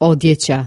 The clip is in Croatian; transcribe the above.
Odjeća.